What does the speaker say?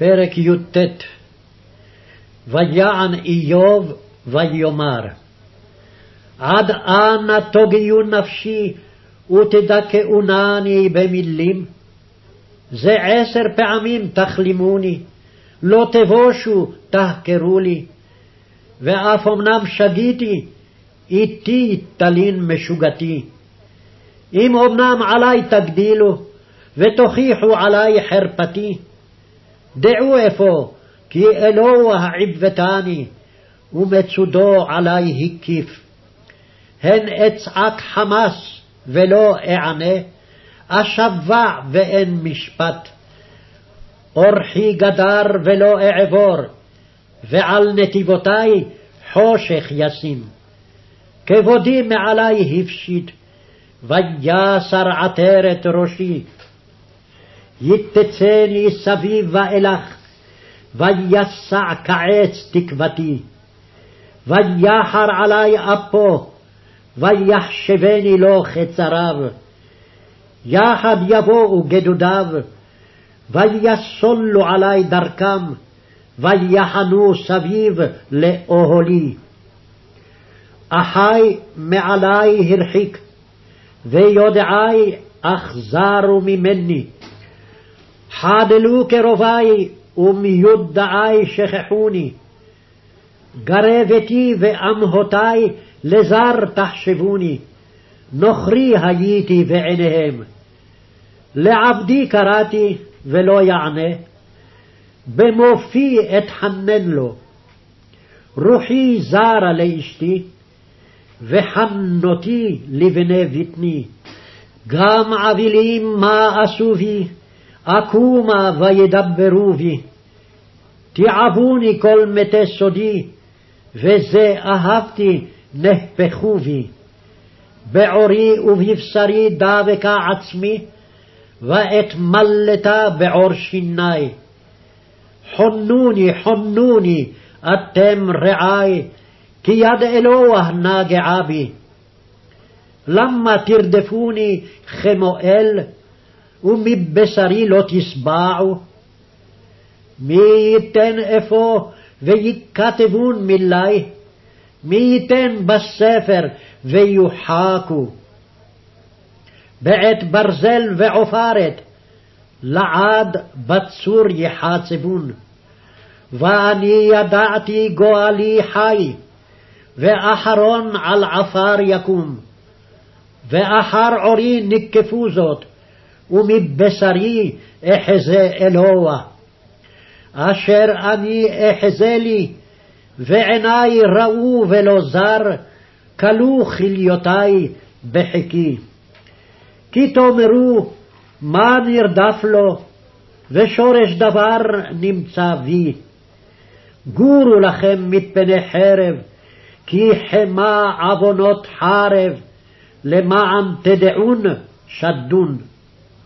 פרק י"ט ויען איוב ויאמר עד אנה תוגיו נפשי ותדכאונני במילים? זה עשר פעמים תכלימוני, לא תבושו תחקרו לי. ואף אמנם שגיתי, איתי תלין משוגתי. אם אמנם עלי תגדילו, ותוכיחו עלי חרפתי, דעו אפוא, כי אלוה עיוותני, ומצודו עלי הקיף. הן אצעק חמס ולא אענה, אשבע ואין משפט. אורחי גדר ולא אעבור, ועל נתיבותי חושך ישים. כבודי מעלי הפשיט, ויסר עטרת ראשי. יתצני סביב ואילך, ויסע כעץ תקוותי. ויחר עלי אפו, ויחשבני לו חצריו. יחד יבואו גדודיו, ויסולו עלי דרכם, ויחנו סביב לאוהלי. אחי מעלי הרחיק, ויודעי אכזרו ממני. חדלו קרובי, ומיודעי שכחוני. גרבתי ואמהותי לזר תחשבוני, נוכרי הייתי בעיניהם. לעבדי קראתי ולא יענה, במופי אתחנן לו. רוחי זרה לאשתי, וחנותי לבני בטני. גם אבלים מה עשו בי, אקומה וידברו בי. תיעבוני כל מתי סודי, וזה אהבתי נהפכו בי. בעורי ובבשרי דבקה עצמי, ואתמלתה בעור שיני. חונוני, חונוני, אתם רעי, כי יד אלוה נגעה בי. למה תרדפוני כמואל, ומבשרי לא תשבעו? מי ייתן אפוא ויכתבון מילי? מי ייתן בספר ויוחקו? בעת ברזל ועופרת, לעד בצור יחצבון. ואני ידעתי גואלי חי, ואחרון על עפר יקום. ואחר עורי נקפו זאת, ומבשרי אחזה אלוה. אשר אני אחזה לי, ועיני ראו ולא זר, כלו כליותי בחיקי. כי תאמרו, מה נרדף לו, ושורש דבר נמצא בי. גורו לכם מפני חרב, כי חמה עוונות חרב, למען תדעון שדון.